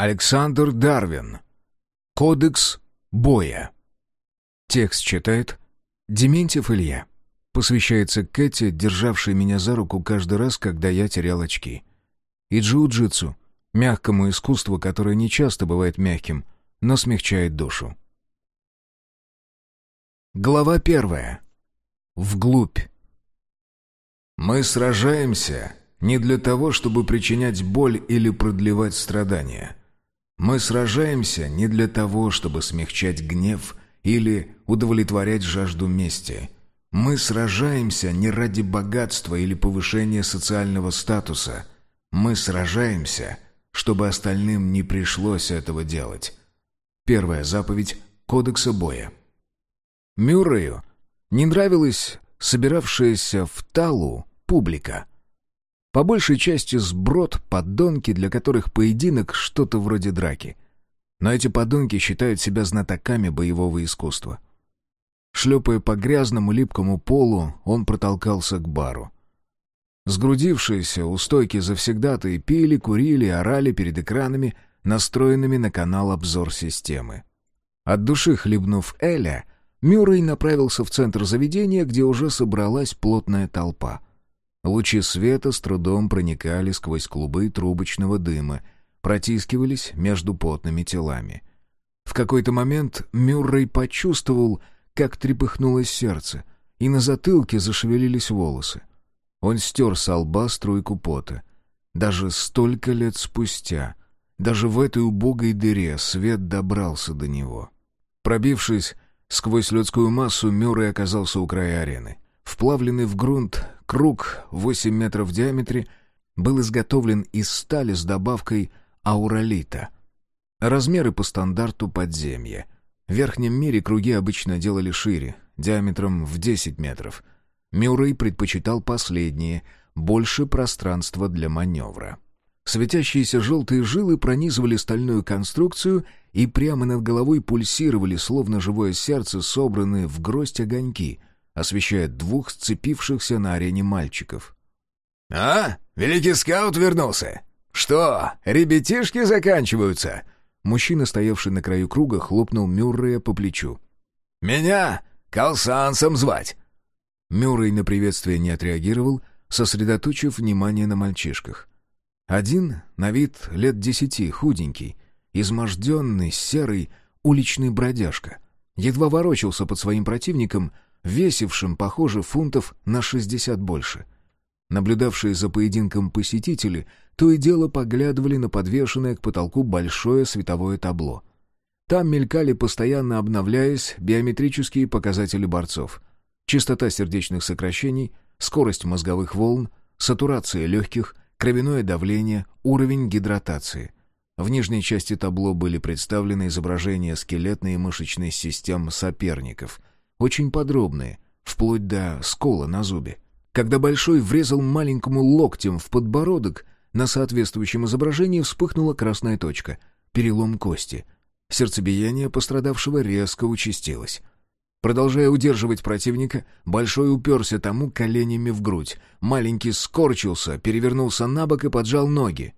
Александр Дарвин. Кодекс боя. Текст читает Дементьев Илья. Посвящается Кэти, державшей меня за руку каждый раз, когда я терял очки. И джиу-джитсу, мягкому искусству, которое не часто бывает мягким, но смягчает душу. Глава первая. Вглубь. Мы сражаемся не для того, чтобы причинять боль или продлевать страдания. Мы сражаемся не для того, чтобы смягчать гнев или удовлетворять жажду мести. Мы сражаемся не ради богатства или повышения социального статуса. Мы сражаемся, чтобы остальным не пришлось этого делать. Первая заповедь Кодекса боя. Мюррею не нравилась собиравшаяся в Талу публика. По большей части сброд, подонки, для которых поединок что-то вроде драки. Но эти подонки считают себя знатоками боевого искусства. Шлепая по грязному липкому полу, он протолкался к бару. Сгрудившиеся у стойки завсегдатые пили, курили, орали перед экранами, настроенными на канал обзор системы. От души хлебнув Эля, Мюррей направился в центр заведения, где уже собралась плотная толпа — Лучи света с трудом проникали сквозь клубы трубочного дыма, протискивались между потными телами. В какой-то момент Мюррей почувствовал, как трепыхнулось сердце, и на затылке зашевелились волосы. Он стер с лба струйку пота. Даже столько лет спустя, даже в этой убогой дыре свет добрался до него. Пробившись сквозь людскую массу, Мюррей оказался у края арены. Вплавленный в грунт круг 8 метров в диаметре был изготовлен из стали с добавкой ауралита. Размеры по стандарту подземья. В верхнем мире круги обычно делали шире, диаметром в 10 метров. Мюррей предпочитал последние, больше пространства для маневра. Светящиеся желтые жилы пронизывали стальную конструкцию и прямо над головой пульсировали, словно живое сердце, собранные в гроздь огоньки, освещая двух сцепившихся на арене мальчиков. «А, великий скаут вернулся! Что, ребятишки заканчиваются?» Мужчина, стоявший на краю круга, хлопнул Мюррея по плечу. «Меня Калсансом звать!» Мюррей на приветствие не отреагировал, сосредоточив внимание на мальчишках. Один, на вид лет десяти, худенький, изможденный, серый, уличный бродяжка. Едва ворочался под своим противником, весившим, похоже, фунтов на 60 больше. Наблюдавшие за поединком посетители то и дело поглядывали на подвешенное к потолку большое световое табло. Там мелькали, постоянно обновляясь, биометрические показатели борцов. Частота сердечных сокращений, скорость мозговых волн, сатурация легких, кровяное давление, уровень гидратации. В нижней части табло были представлены изображения скелетной и мышечной систем соперников, очень подробные, вплоть до скола на зубе. Когда Большой врезал маленькому локтем в подбородок, на соответствующем изображении вспыхнула красная точка — перелом кости. Сердцебиение пострадавшего резко участилось. Продолжая удерживать противника, Большой уперся тому коленями в грудь. Маленький скорчился, перевернулся на бок и поджал ноги.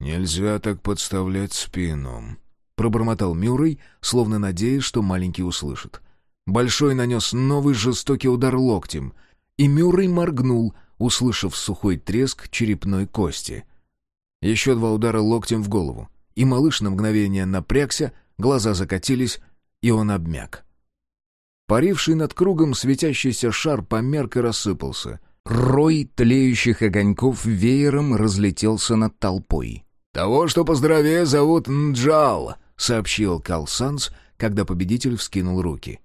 «Нельзя так подставлять спину», — пробормотал Мюррей, словно надеясь, что маленький услышит. Большой нанес новый жестокий удар локтем, и Мюррей моргнул, услышав сухой треск черепной кости. Еще два удара локтем в голову, и малыш на мгновение напрягся, глаза закатились, и он обмяк. Паривший над кругом светящийся шар померк и рассыпался. Рой тлеющих огоньков веером разлетелся над толпой. «Того, что поздоровее, зовут Нджал», — сообщил Калсанс, когда победитель вскинул руки.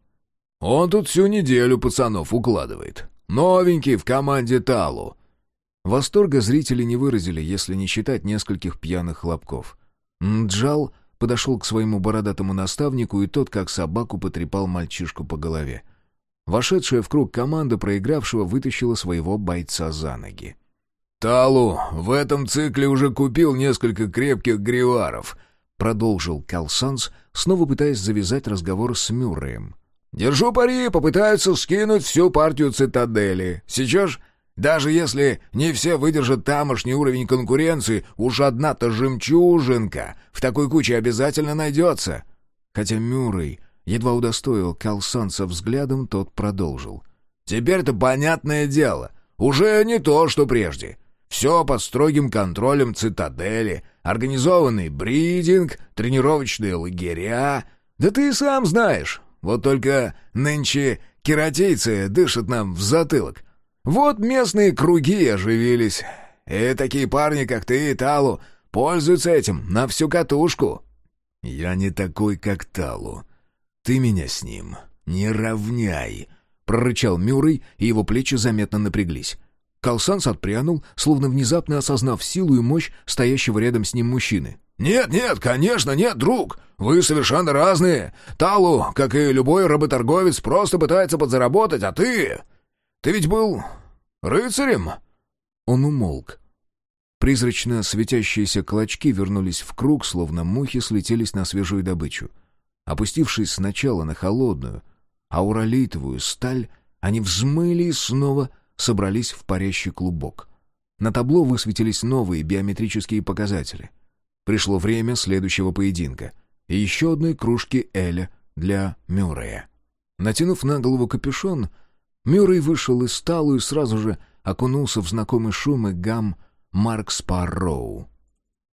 Он тут всю неделю пацанов укладывает. Новенький в команде Талу». Восторга зрители не выразили, если не считать нескольких пьяных хлопков. Нджал подошел к своему бородатому наставнику, и тот, как собаку, потрепал мальчишку по голове. Вошедшая в круг команда проигравшего вытащила своего бойца за ноги. «Талу в этом цикле уже купил несколько крепких гриваров», — продолжил Калсанс, снова пытаясь завязать разговор с Мюрреем. Держу пари, попытаются скинуть всю партию цитадели. Сейчас Даже если не все выдержат тамошний уровень конкуренции, уж одна-то жемчужинка в такой куче обязательно найдется. Хотя Мюррей едва удостоил Калсанца взглядом, тот продолжил. «Теперь-то понятное дело. Уже не то, что прежде. Все под строгим контролем цитадели, организованный бридинг, тренировочные лагеря. Да ты сам знаешь. Вот только нынче кератейцы дышат нам в затылок. Вот местные круги оживились. И такие парни, как ты и Талу, пользуются этим на всю катушку». «Я не такой, как Талу. Ты меня с ним не равняй», — прорычал Мюррей, и его плечи заметно напряглись. Калсанс отпрянул, словно внезапно осознав силу и мощь стоящего рядом с ним мужчины. «Нет, нет, конечно, нет, друг. Вы совершенно разные. Талу, как и любой работорговец, просто пытается подзаработать, а ты... Ты ведь был рыцарем?» Он умолк. Призрачно светящиеся клочки вернулись в круг, словно мухи слетелись на свежую добычу. Опустившись сначала на холодную, ауролитовую сталь, они взмыли и снова собрались в парящий клубок. На табло высветились новые биометрические показатели. Пришло время следующего поединка. И еще одной кружки Эля для Мюррея. Натянув на голову капюшон, Мюррей вышел из сталу и сразу же окунулся в знакомый шум и гам Маркс Парроу.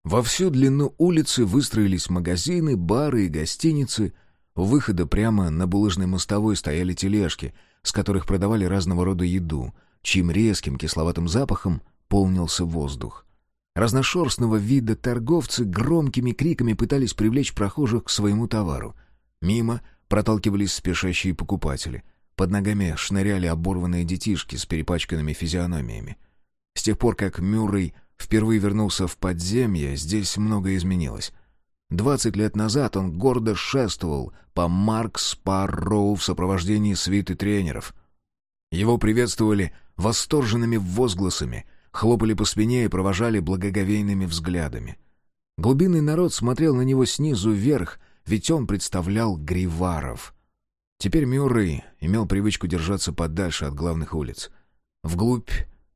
Во всю длину улицы выстроились магазины, бары и гостиницы. У выхода прямо на булыжной мостовой стояли тележки, с которых продавали разного рода еду, чьим резким кисловатым запахом полнился воздух. Разношерстного вида торговцы громкими криками пытались привлечь прохожих к своему товару. Мимо проталкивались спешащие покупатели. Под ногами шныряли оборванные детишки с перепачканными физиономиями. С тех пор, как Мюррей впервые вернулся в подземье, здесь многое изменилось. Двадцать лет назад он гордо шествовал по Маркс Парроу в сопровождении свиты тренеров. Его приветствовали восторженными возгласами, хлопали по спине и провожали благоговейными взглядами. Глубинный народ смотрел на него снизу вверх, ведь он представлял Гриваров. Теперь Мюррей имел привычку держаться подальше от главных улиц. Вглубь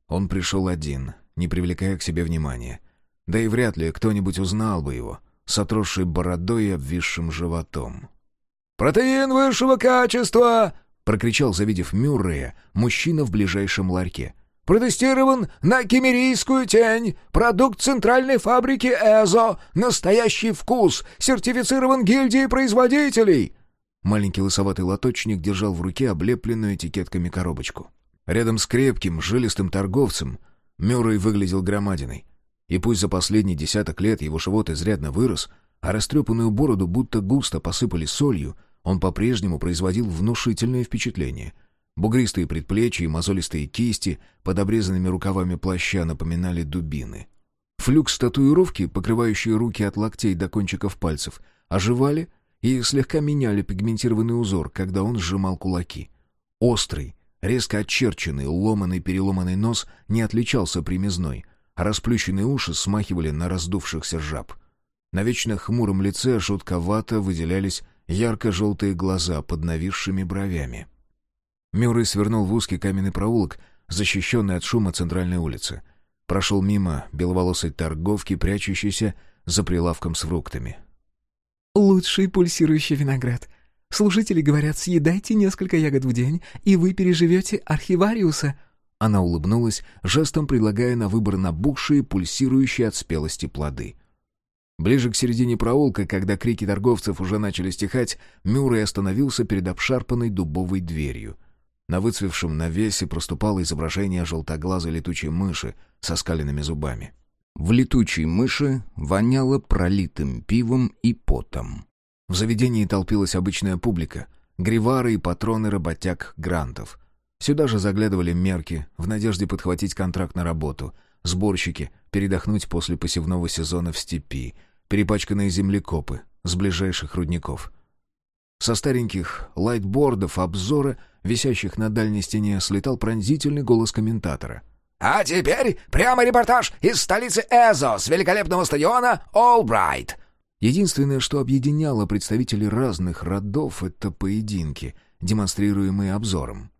он пришел один, не привлекая к себе внимания. Да и вряд ли кто-нибудь узнал бы его, с отросшей бородой и обвисшим животом. «Протеин высшего качества!» прокричал, завидев Мюррея, мужчина в ближайшем ларьке. «Протестирован на кемерийскую тень! Продукт центральной фабрики ЭЗО! Настоящий вкус! Сертифицирован гильдией производителей!» Маленький лысоватый лоточник держал в руке облепленную этикетками коробочку. Рядом с крепким, жилистым торговцем Мюррей выглядел громадиной. И пусть за последние десяток лет его живот изрядно вырос, а растрепанную бороду будто густо посыпали солью, он по-прежнему производил внушительное впечатление. Бугристые предплечья и мозолистые кисти под обрезанными рукавами плаща напоминали дубины. Флюкс татуировки, покрывающие руки от локтей до кончиков пальцев, оживали и слегка меняли пигментированный узор, когда он сжимал кулаки. Острый, резко очерченный, ломанный-переломанный нос не отличался примизной, а расплющенные уши смахивали на раздувшихся жаб. На вечно хмуром лице жутковато выделялись ярко-желтые глаза под нависшими бровями. Мюррей свернул в узкий каменный проулок, защищенный от шума центральной улицы. Прошел мимо беловолосой торговки, прячущейся за прилавком с фруктами. «Лучший пульсирующий виноград. Служители говорят, съедайте несколько ягод в день, и вы переживете архивариуса». Она улыбнулась, жестом предлагая на выбор набухшие, пульсирующие от спелости плоды — Ближе к середине проулка, когда крики торговцев уже начали стихать, Мюррей остановился перед обшарпанной дубовой дверью. На выцвевшем навесе проступало изображение желтоглазой летучей мыши со скаленными зубами. В летучей мыши воняло пролитым пивом и потом. В заведении толпилась обычная публика, гривары и патроны работяг грантов. Сюда же заглядывали мерки в надежде подхватить контракт на работу, сборщики, передохнуть после посевного сезона в степи, перепачканные землекопы с ближайших рудников. Со стареньких лайтбордов обзора, висящих на дальней стене, слетал пронзительный голос комментатора. «А теперь прямо репортаж из столицы Эзо с великолепного стадиона Олбрайт!» Единственное, что объединяло представителей разных родов, это поединки, демонстрируемые обзором.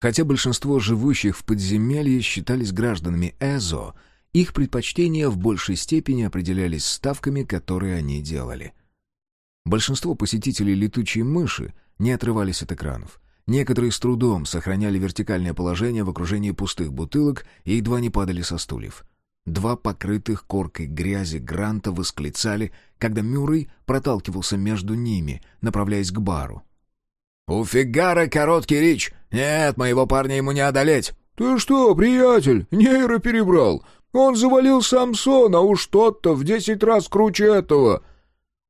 Хотя большинство живущих в подземелье считались гражданами Эзо, их предпочтения в большей степени определялись ставками, которые они делали. Большинство посетителей летучей мыши не отрывались от экранов. Некоторые с трудом сохраняли вертикальное положение в окружении пустых бутылок и едва не падали со стульев. Два покрытых коркой грязи Гранта восклицали, когда Мюррей проталкивался между ними, направляясь к бару. «У Фигара короткий рич! Нет, моего парня ему не одолеть!» «Ты что, приятель, нейро перебрал? Он завалил Самсона, уж тот-то в десять раз круче этого!»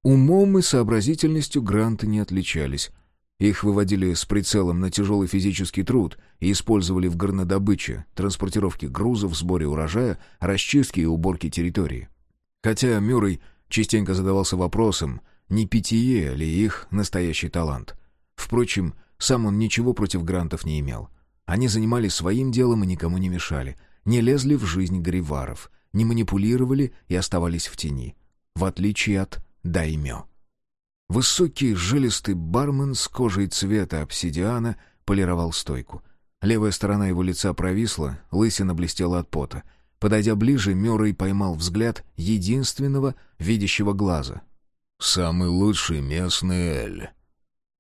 Умом и сообразительностью Гранты не отличались. Их выводили с прицелом на тяжелый физический труд и использовали в горнодобыче, транспортировке грузов, сборе урожая, расчистке и уборке территории. Хотя Мюррей частенько задавался вопросом, не питье ли их настоящий талант. Впрочем, сам он ничего против грантов не имел. Они занимались своим делом и никому не мешали, не лезли в жизнь гриваров, не манипулировали и оставались в тени, в отличие от даймё. Высокий жилистый бармен с кожей цвета обсидиана полировал стойку. Левая сторона его лица провисла, лысина блестела от пота. Подойдя ближе, Мёррей поймал взгляд единственного видящего глаза. «Самый лучший местный эль»,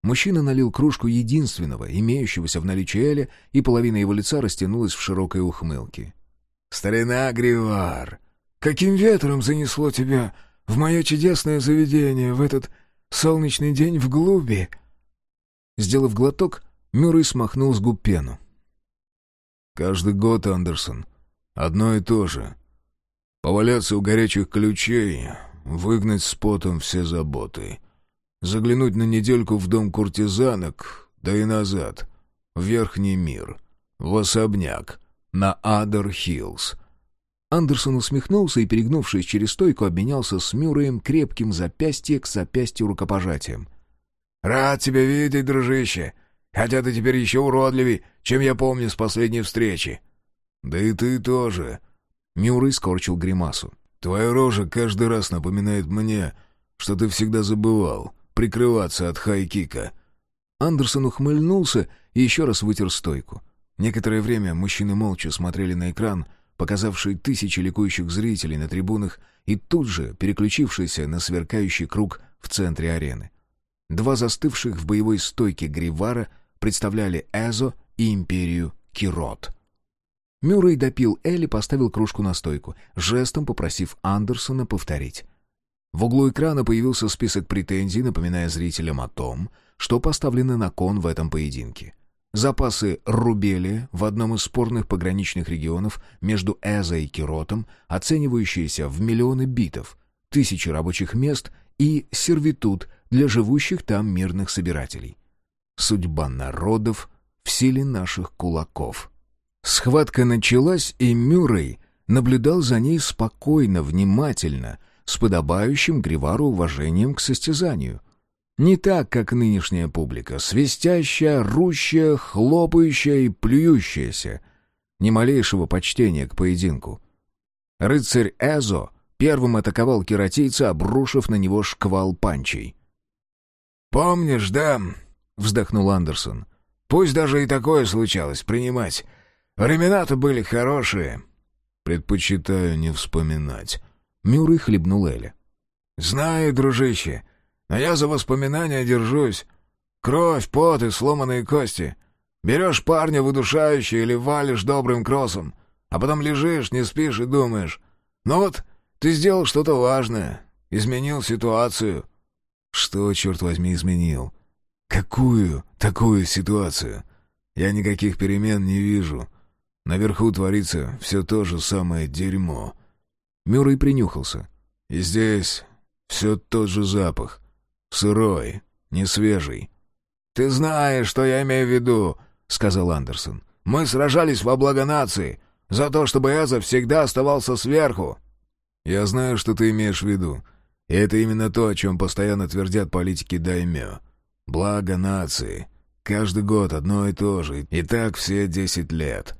Мужчина налил кружку единственного, имеющегося в наличии Эля, и половина его лица растянулась в широкой ухмылке. «Старина Гривар, каким ветром занесло тебя в мое чудесное заведение в этот солнечный день в глуби?» Сделав глоток, Мюррей смахнул с губ пену. «Каждый год, Андерсон, одно и то же. Поваляться у горячих ключей, выгнать с потом все заботы» заглянуть на недельку в дом куртизанок, да и назад, в верхний мир, в особняк, на Адер-Хиллз. Андерсон усмехнулся и, перегнувшись через стойку, обменялся с Мюрреем крепким запястье к запястью рукопожатием. «Рад тебя видеть, дружище, хотя ты теперь еще уродливей, чем я помню с последней встречи». «Да и ты тоже». Мюррей скорчил гримасу. «Твоя рожа каждый раз напоминает мне, что ты всегда забывал прикрываться от хайкика». Андерсон ухмыльнулся и еще раз вытер стойку. Некоторое время мужчины молча смотрели на экран, показавший тысячи ликующих зрителей на трибунах и тут же переключившийся на сверкающий круг в центре арены. Два застывших в боевой стойке Гривара представляли Эзо и империю Кирот. Мюррей допил Элли, поставил кружку на стойку, жестом попросив Андерсона повторить. В углу экрана появился список претензий, напоминая зрителям о том, что поставлено на кон в этом поединке. Запасы рубелия в одном из спорных пограничных регионов между Эзо и Киротом, оценивающиеся в миллионы битов, тысячи рабочих мест и сервитут для живущих там мирных собирателей. Судьба народов в силе наших кулаков. Схватка началась, и Мюррей наблюдал за ней спокойно, внимательно — с подобающим Гривару уважением к состязанию. Не так, как нынешняя публика, свистящая, рущая, хлопающая и плюющаяся. Ни малейшего почтения к поединку. Рыцарь Эзо первым атаковал кератийца, обрушив на него шквал панчей. «Помнишь, да?» — вздохнул Андерсон. «Пусть даже и такое случалось принимать. Времена-то были хорошие». «Предпочитаю не вспоминать», Мюррей хлебнул Эля. «Знаю, дружище, но я за воспоминания держусь. Кровь, пот и сломанные кости. Берешь парня выдушающий или валишь добрым кроссом, а потом лежишь, не спишь и думаешь. Ну вот, ты сделал что-то важное, изменил ситуацию». «Что, черт возьми, изменил? Какую такую ситуацию? Я никаких перемен не вижу. Наверху творится все то же самое дерьмо». Мюррей принюхался. «И здесь все тот же запах. Сырой, не свежий». «Ты знаешь, что я имею в виду», — сказал Андерсон. «Мы сражались во благо нации, за то, чтобы Эза всегда оставался сверху». «Я знаю, что ты имеешь в виду. И это именно то, о чем постоянно твердят политики Даймё. Благо нации. Каждый год одно и то же. И так все десять лет.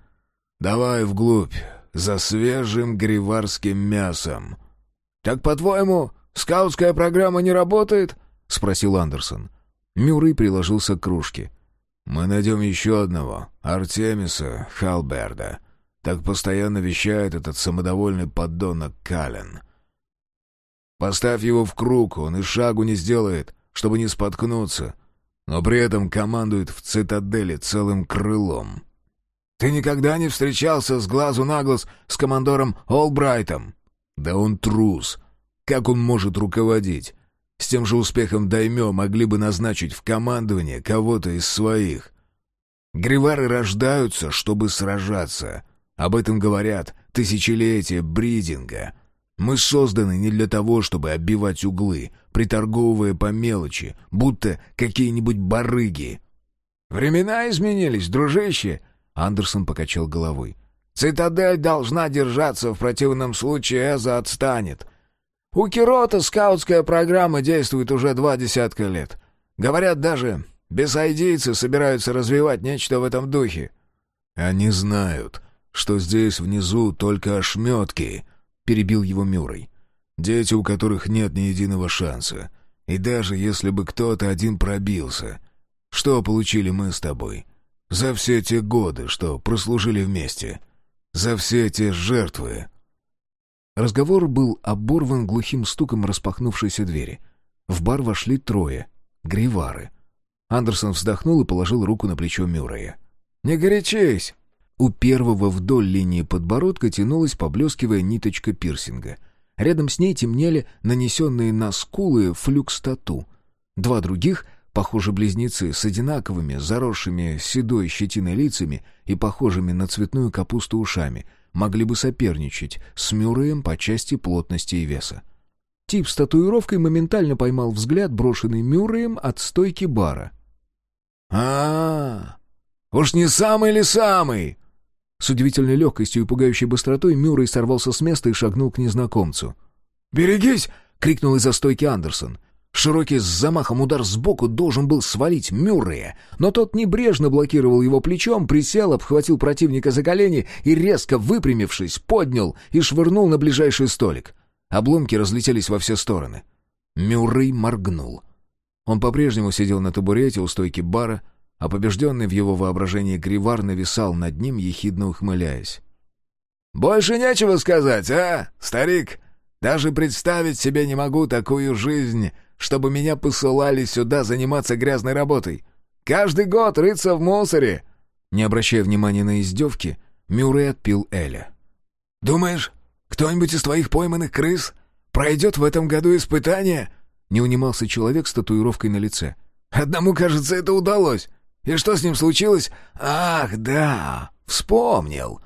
Давай вглубь, за свежим гриварским мясом. «Так, по-твоему, скаутская программа не работает?» — спросил Андерсон. Мюррей приложился к кружке. Мы найдем еще одного, Артемиса Халберда. Так постоянно вещает этот самодовольный поддонок Кален. Поставь его в круг, он и шагу не сделает, чтобы не споткнуться, но при этом командует в цитадели целым крылом. Ты никогда не встречался с глазу на глаз с командором Олбрайтом? Да он трус. Как он может руководить? С тем же успехом Даймё могли бы назначить в командование кого-то из своих. Гривары рождаются, чтобы сражаться. Об этом говорят тысячелетия бридинга. Мы созданы не для того, чтобы оббивать углы, приторговывая по мелочи, будто какие-нибудь барыги. «Времена изменились, дружище!» Андерсон покачал головой. «Цитадель должна держаться, в противном случае Эза отстанет. У Кирота скаутская программа действует уже два десятка лет. Говорят, даже бесайдийцы собираются развивать нечто в этом духе». «Они знают, что здесь внизу только ошметки», — перебил его Мюррей. «Дети, у которых нет ни единого шанса. И даже если бы кто-то один пробился, что получили мы с тобой? За все те годы, что прослужили вместе. За все те жертвы. Разговор был оборван глухим стуком распахнувшейся двери. В бар вошли трое. Гривары. Андерсон вздохнул и положил руку на плечо Мюррея. «Не горячись!» У первого вдоль линии подбородка тянулась, поблескивая ниточка пирсинга. Рядом с ней темнели нанесенные на скулы флюкс-тату. Два других Похоже, близнецы с одинаковыми, заросшими седой щетиной лицами и похожими на цветную капусту ушами могли бы соперничать с Мюрреем по части плотности и веса. Тип с татуировкой моментально поймал взгляд, брошенный Мюрреем от стойки бара. а, -а, -а Уж не самый ли самый?» С удивительной легкостью и пугающей быстротой Мюррей сорвался с места и шагнул к незнакомцу. «Берегись!» — крикнул из-за стойки Андерсон. Широкий с замахом удар сбоку должен был свалить Мюррея, но тот небрежно блокировал его плечом, присел, обхватил противника за колени и, резко выпрямившись, поднял и швырнул на ближайший столик. Обломки разлетелись во все стороны. Мюррей моргнул. Он по-прежнему сидел на табурете у стойки бара, а побежденный в его воображении Гривар нависал над ним, ехидно ухмыляясь. «Больше нечего сказать, а, старик? Даже представить себе не могу такую жизнь, чтобы меня посылали сюда заниматься грязной работой. Каждый год рыться в мусоре!» Не обращая внимания на издевки, Мюррей отпил Эля. «Думаешь, кто-нибудь из твоих пойманных крыс пройдет в этом году испытание?» Не унимался человек с татуировкой на лице. «Одному, кажется, это удалось. И что с ним случилось? Ах, да, вспомнил!»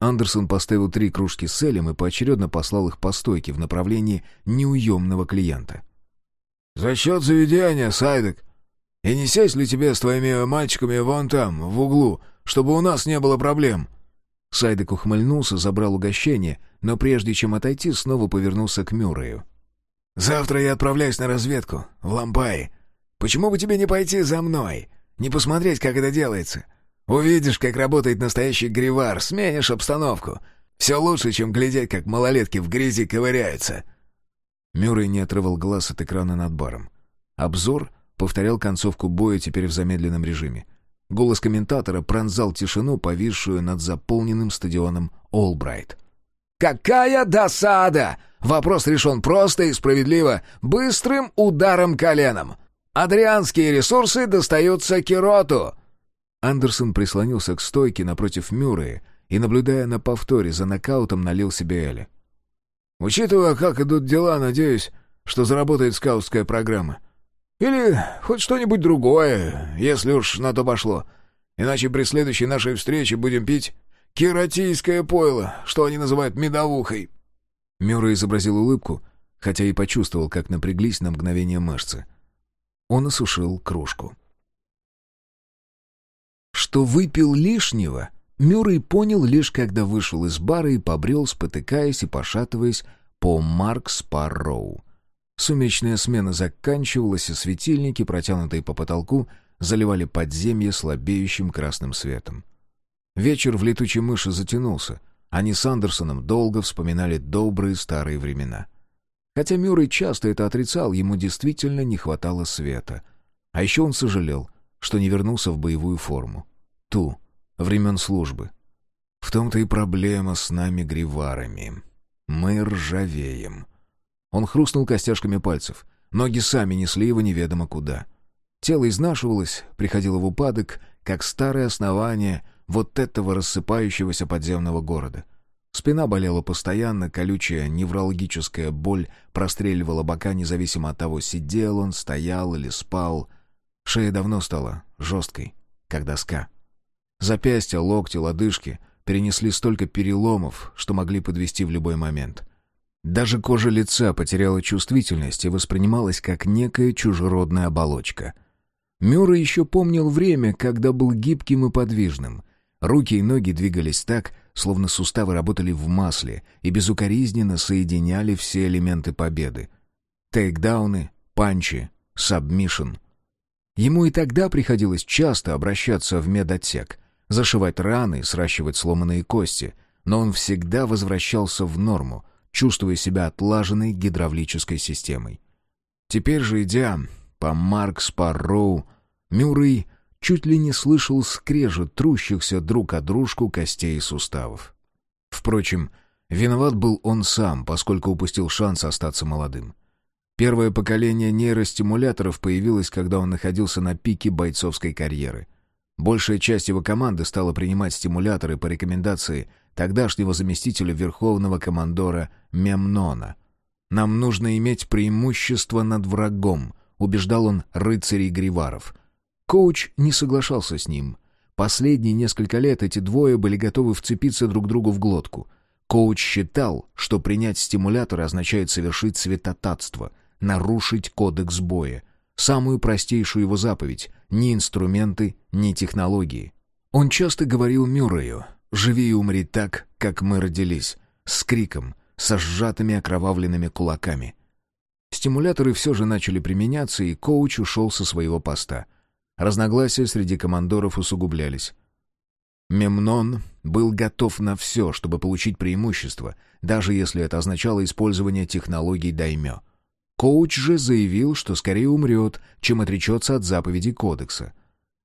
Андерсон поставил три кружки с Элем и поочередно послал их по стойке в направлении неуемного клиента. «За счет заведения, Сайдек. И не сесть ли тебе с твоими мальчиками вон там, в углу, чтобы у нас не было проблем?» Сайдек ухмыльнулся, забрал угощение, но прежде чем отойти, снова повернулся к Мюррею. «Завтра я отправляюсь на разведку, в Лампай. Почему бы тебе не пойти за мной? Не посмотреть, как это делается? Увидишь, как работает настоящий гривар, сменишь обстановку. Все лучше, чем глядеть, как малолетки в грязи ковыряются». Мюррей не отрывал глаз от экрана над баром. Обзор повторял концовку боя теперь в замедленном режиме. Голос комментатора пронзал тишину, повисшую над заполненным стадионом Олбрайт. «Какая досада! Вопрос решен просто и справедливо, быстрым ударом коленом. Адрианские ресурсы достаются Кироту!» Андерсон прислонился к стойке напротив Мюррея и, наблюдая на повторе за нокаутом, налил себе Эля. Учитывая, как идут дела, надеюсь, что заработает скаутская программа. Или хоть что-нибудь другое, если уж на то пошло. Иначе при следующей нашей встрече будем пить кератийское пойло, что они называют медовухой». Мюррей изобразил улыбку, хотя и почувствовал, как напряглись на мгновение мышцы. Он осушил кружку. Что выпил лишнего, Мюррей понял лишь, когда вышел из бара и побрел, спотыкаясь и пошатываясь по Маркс-Парроу. Сумечная смена заканчивалась, и светильники, протянутые по потолку, заливали подземье слабеющим красным светом. Вечер в летучей мыши затянулся. Они с Андерсоном долго вспоминали добрые старые времена. Хотя Мюррей часто это отрицал, ему действительно не хватало света. А еще он сожалел, что не вернулся в боевую форму. Ту, времен службы. В том-то и проблема с нами гриварами. Мы ржавеем. Он хрустнул костяшками пальцев. Ноги сами несли его неведомо куда. Тело изнашивалось, приходило в упадок, как старое основание вот этого рассыпающегося подземного города. Спина болела постоянно, колючая неврологическая боль простреливала бока, независимо от того, сидел он, стоял или спал. Шея давно стала жесткой, как доска. Запястья, локти, лодыжки перенесли столько переломов, что могли подвести в любой момент. Даже кожа лица потеряла чувствительность и воспринималась как некая чужеродная оболочка. Мюрра еще помнил время, когда был гибким и подвижным. Руки и ноги двигались так, словно суставы работали в масле и безукоризненно соединяли все элементы победы. Тейкдауны, панчи, submission. Ему и тогда приходилось часто обращаться в медотсек, зашивать раны, сращивать сломанные кости, но он всегда возвращался в норму, чувствуя себя отлаженной гидравлической системой. Теперь же, идя по Маркс-Парроу, Мюррей чуть ли не слышал скрежет трущихся друг о дружку костей и суставов. Впрочем, виноват был он сам, поскольку упустил шанс остаться молодым. Первое поколение нейростимуляторов появилось, когда он находился на пике бойцовской карьеры. Большая часть его команды стала принимать стимуляторы по рекомендации тогдашнего заместителя верховного командора Мемнона. «Нам нужно иметь преимущество над врагом», — убеждал он рыцарей Гриваров — Коуч не соглашался с ним. Последние несколько лет эти двое были готовы вцепиться друг другу в глотку. Коуч считал, что принять стимулятор означает совершить святотатство, нарушить кодекс боя, самую простейшую его заповедь — ни инструменты, ни технологии. Он часто говорил Мюррею «Живи и умри так, как мы родились», с криком, со сжатыми окровавленными кулаками. Стимуляторы все же начали применяться, и коуч ушел со своего поста — Разногласия среди командоров усугублялись. Мемнон был готов на все, чтобы получить преимущество, даже если это означало использование технологий даймё. Коуч же заявил, что скорее умрет, чем отречется от заповедей кодекса.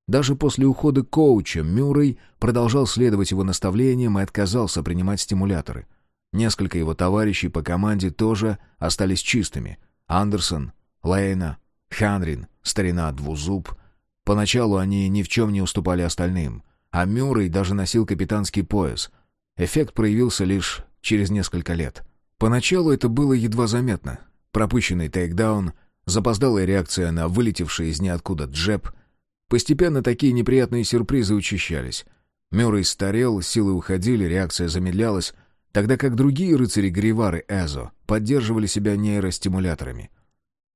Даже после ухода коуча Мюррей продолжал следовать его наставлениям и отказался принимать стимуляторы. Несколько его товарищей по команде тоже остались чистыми. Андерсон, Лейна, Ханрин, старина Двузуб — Поначалу они ни в чем не уступали остальным, а Мюррей даже носил капитанский пояс. Эффект проявился лишь через несколько лет. Поначалу это было едва заметно. Пропущенный тейкдаун, запоздалая реакция на вылетевший из ниоткуда джеб. Постепенно такие неприятные сюрпризы учащались. Мюррей старел, силы уходили, реакция замедлялась, тогда как другие рыцари-гривары Эзо поддерживали себя нейростимуляторами.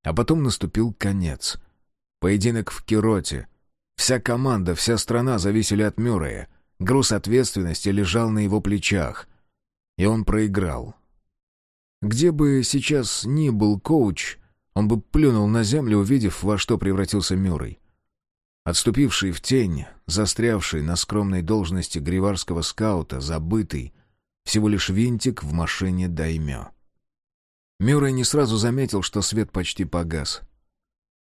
А потом наступил конец — Поединок в Кироте. Вся команда, вся страна зависели от Мюррея. Груз ответственности лежал на его плечах. И он проиграл. Где бы сейчас ни был коуч, он бы плюнул на землю, увидев, во что превратился Мюррей. Отступивший в тень, застрявший на скромной должности гриварского скаута, забытый, всего лишь винтик в машине Даймё. Мюррей не сразу заметил, что свет почти погас.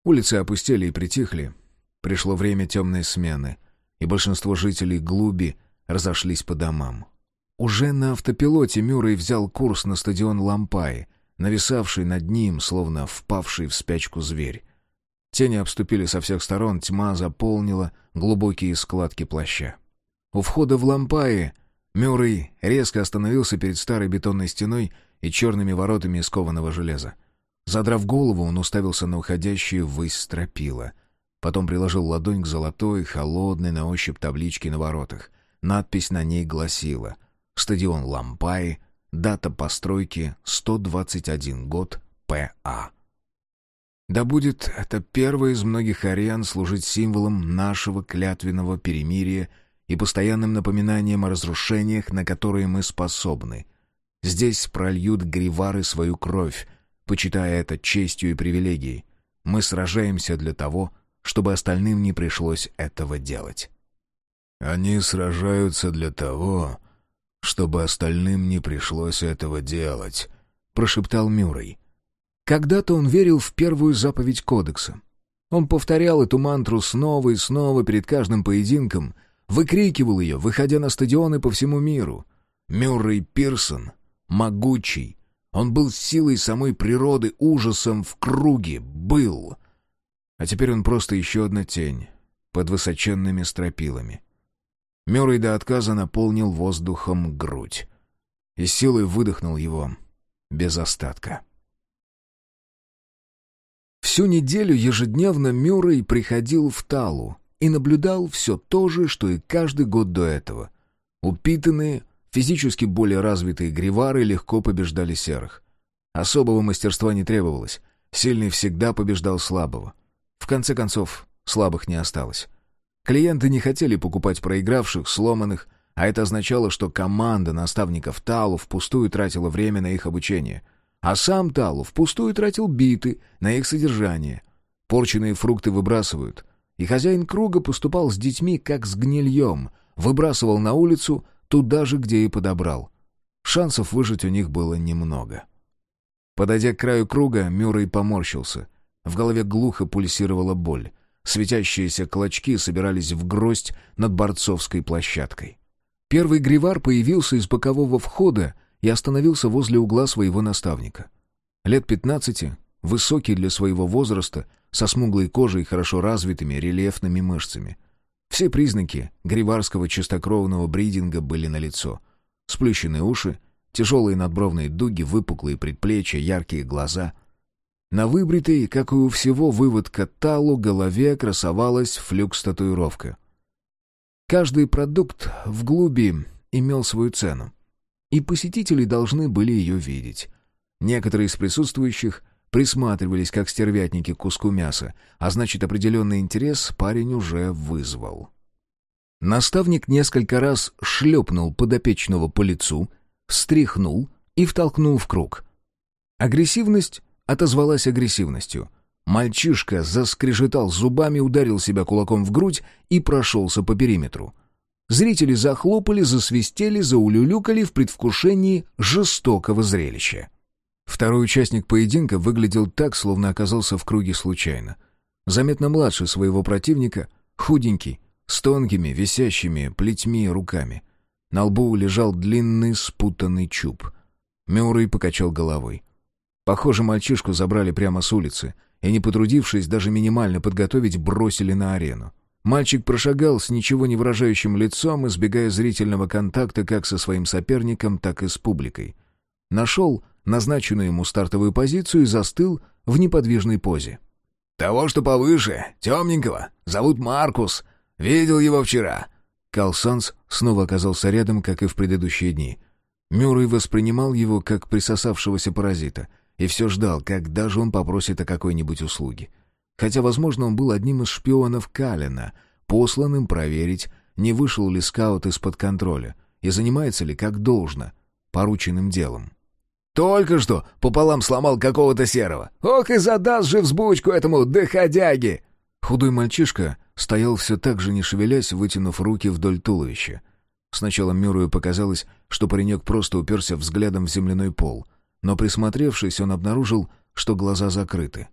Улицы опустели и притихли. Пришло время темной смены, и большинство жителей Глуби разошлись по домам. Уже на автопилоте Мюррей взял курс на стадион Лампаи, нависавший над ним, словно впавший в спячку зверь. Тени обступили со всех сторон, тьма заполнила глубокие складки плаща. У входа в Лампаи Мюррей резко остановился перед старой бетонной стеной и черными воротами из кованого железа. Задрав голову, он уставился на уходящие ввысь стропила. Потом приложил ладонь к золотой, холодной на ощупь табличке на воротах. Надпись на ней гласила «Стадион Лампаи, дата постройки 121 год, П.А.» Да будет это первый из многих ариан служить символом нашего клятвенного перемирия и постоянным напоминанием о разрушениях, на которые мы способны. Здесь прольют гривары свою кровь, почитая это честью и привилегией. Мы сражаемся для того, чтобы остальным не пришлось этого делать. Они сражаются для того, чтобы остальным не пришлось этого делать, прошептал Мюррей. Когда-то он верил в первую заповедь кодекса. Он повторял эту мантру снова и снова перед каждым поединком, выкрикивал ее, выходя на стадионы по всему миру. Мюррей Пирсон, могучий, он был силой самой природы, ужасом в круге, был. А теперь он просто еще одна тень под высоченными стропилами. Мюррей до отказа наполнил воздухом грудь и силой выдохнул его без остатка. Всю неделю ежедневно Мюррей приходил в Талу и наблюдал все то же, что и каждый год до этого. Упитанные, физически более развитые гривары легко побеждали серых. Особого мастерства не требовалось. Сильный всегда побеждал слабого. В конце концов, слабых не осталось. Клиенты не хотели покупать проигравших, сломанных, а это означало, что команда наставников Талу впустую тратила время на их обучение. А сам Талу впустую тратил биты на их содержание. Порченные фрукты выбрасывают. И хозяин круга поступал с детьми, как с гнильем. Выбрасывал на улицу туда же, где и подобрал. Шансов выжить у них было немного. Подойдя к краю круга, Мюррей поморщился. В голове глухо пульсировала боль. Светящиеся клочки собирались в гроздь над борцовской площадкой. Первый гривар появился из бокового входа и остановился возле угла своего наставника. Лет пятнадцати, высокий для своего возраста, со смуглой кожей и хорошо развитыми рельефными мышцами. Все признаки гриварского чистокровного бридинга были налицо. Сплющенные уши, тяжелые надбровные дуги, выпуклые предплечья, яркие глаза — на выбритой, как и у всего выводка талу, голове красовалась флюкс-татуировка. Каждый продукт в глуби имел свою цену, и посетители должны были ее видеть. Некоторые из присутствующих присматривались как стервятники к куску мяса, а значит, определенный интерес парень уже вызвал. Наставник несколько раз шлепнул подопечного по лицу, встряхнул и втолкнул в круг. Агрессивность отозвалась агрессивностью. Мальчишка заскрежетал зубами, ударил себя кулаком в грудь и прошелся по периметру. Зрители захлопали, засвистели, заулюлюкали в предвкушении жестокого зрелища. Второй участник поединка выглядел так, словно оказался в круге случайно. Заметно младше своего противника, худенький, с тонкими, висящими плетьми руками. На лбу лежал длинный спутанный чуб. Мюррей покачал головой. Похоже, мальчишку забрали прямо с улицы и, не потрудившись даже минимально подготовить, бросили на арену. Мальчик прошагал с ничего не выражающим лицом, избегая зрительного контакта как со своим соперником, так и с публикой. Нашел назначенную ему стартовую позицию и застыл в неподвижной позе. «Того, что повыше, темненького, зовут Маркус. Видел его вчера». Кал Санс снова оказался рядом, как и в предыдущие дни. Мюррей воспринимал его как присосавшегося паразита — и все ждал, когда же он попросит о какой-нибудь услуге. Хотя, возможно, он был одним из шпионов Калина, посланным проверить, не вышел ли скаут из-под контроля и занимается ли как должно порученным делом. «Только что пополам сломал какого-то серого. Ох и задаст же взбучку этому доходяге!» Худой мальчишка стоял все так же, не шевелясь, вытянув руки вдоль туловища. Сначала Мюррею показалось, что паренек просто уперся взглядом в земляной пол — но присмотревшись, он обнаружил, что глаза закрыты.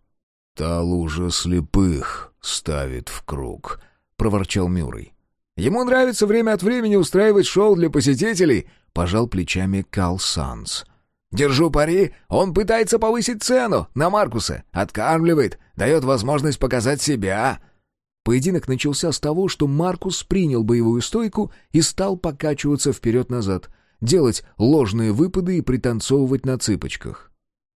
«Та лужа слепых ставит в круг», — проворчал Мюррей. «Ему нравится время от времени устраивать шоу для посетителей», — пожал плечами Кал Санс. «Держу пари, он пытается повысить цену на Маркуса, откармливает, дает возможность показать себя». Поединок начался с того, что Маркус принял боевую стойку и стал покачиваться вперед-назад — делать ложные выпады и пританцовывать на цыпочках.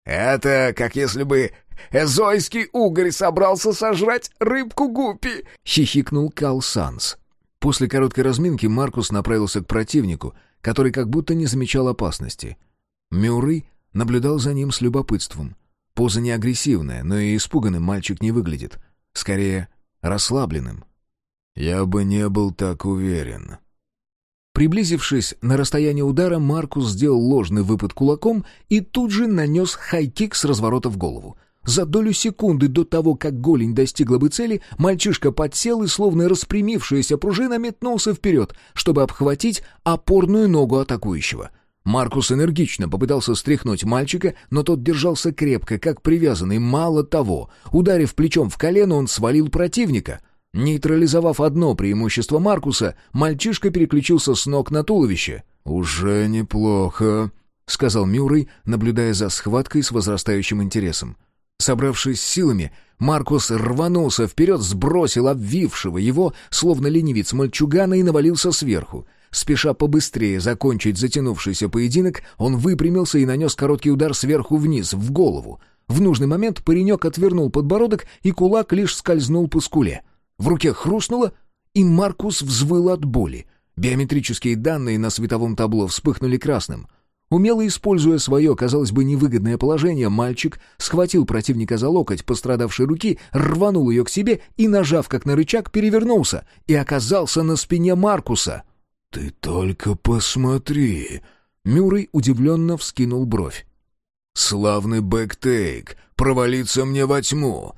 «Это как если бы эзойский угорь собрался сожрать рыбку гуппи!» — хихикнул Кал Санс. После короткой разминки Маркус направился к противнику, который как будто не замечал опасности. Мюррей наблюдал за ним с любопытством. Поза не агрессивная, но и испуганным мальчик не выглядит. Скорее, расслабленным. «Я бы не был так уверен», Приблизившись на расстояние удара, Маркус сделал ложный выпад кулаком и тут же нанес хай-кик с разворота в голову. За долю секунды до того, как голень достигла бы цели, мальчишка подсел и, словно распрямившаяся пружина, метнулся вперед, чтобы обхватить опорную ногу атакующего. Маркус энергично попытался стряхнуть мальчика, но тот держался крепко, как привязанный. Мало того, ударив плечом в колено, он свалил противника. Нейтрализовав одно преимущество Маркуса, мальчишка переключился с ног на туловище. «Уже неплохо», — сказал Мюррей, наблюдая за схваткой с возрастающим интересом. Собравшись силами, Маркус рванулся вперед, сбросил обвившего его, словно ленивец мальчугана, и навалился сверху. Спеша побыстрее закончить затянувшийся поединок, он выпрямился и нанес короткий удар сверху вниз, в голову. В нужный момент паренек отвернул подбородок, и кулак лишь скользнул по скуле. В руке хрустнуло, и Маркус взвыл от боли. Биометрические данные на световом табло вспыхнули красным. Умело используя свое, казалось бы, невыгодное положение, мальчик схватил противника за локоть пострадавшей руки, рванул ее к себе и, нажав как на рычаг, перевернулся и оказался на спине Маркуса. «Ты только посмотри!» Мюррей удивленно вскинул бровь. «Славный бэктейк! Провалиться мне во тьму!»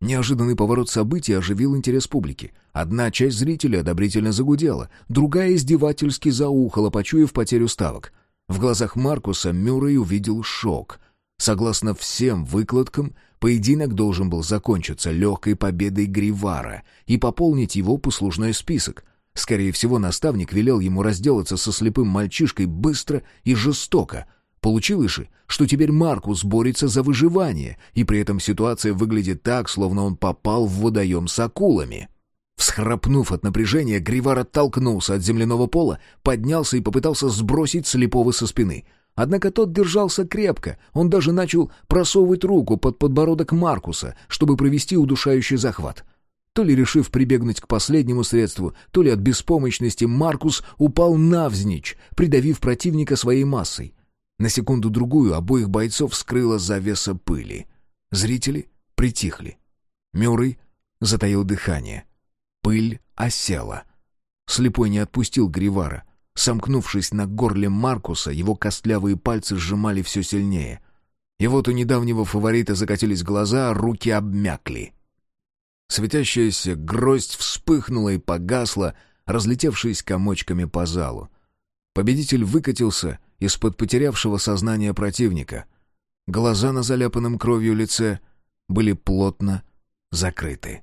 Неожиданный поворот событий оживил интерес публики. Одна часть зрителей одобрительно загудела, другая издевательски заухала, почуяв потерю ставок. В глазах Маркуса Мюррей увидел шок. Согласно всем выкладкам, поединок должен был закончиться легкой победой Гривара и пополнить его послужной список. Скорее всего, наставник велел ему разделаться со слепым мальчишкой быстро и жестоко, Получилось же, что теперь Маркус борется за выживание, и при этом ситуация выглядит так, словно он попал в водоем с акулами. Всхрапнув от напряжения, Гривар оттолкнулся от земляного пола, поднялся и попытался сбросить слепого со спины. Однако тот держался крепко, он даже начал просовывать руку под подбородок Маркуса, чтобы провести удушающий захват. То ли решив прибегнуть к последнему средству, то ли от беспомощности Маркус упал навзничь, придавив противника своей массой. На секунду-другую обоих бойцов скрыла завеса пыли. Зрители притихли. Мюррей затаил дыхание. Пыль осела. Слепой не отпустил Гривара. Сомкнувшись на горле Маркуса, его костлявые пальцы сжимали все сильнее. И вот у недавнего фаворита закатились глаза, а руки обмякли. Светящаяся гроздь вспыхнула и погасла, разлетевшись комочками по залу. Победитель выкатился из-под потерявшего сознание противника. Глаза на заляпанном кровью лице были плотно закрыты.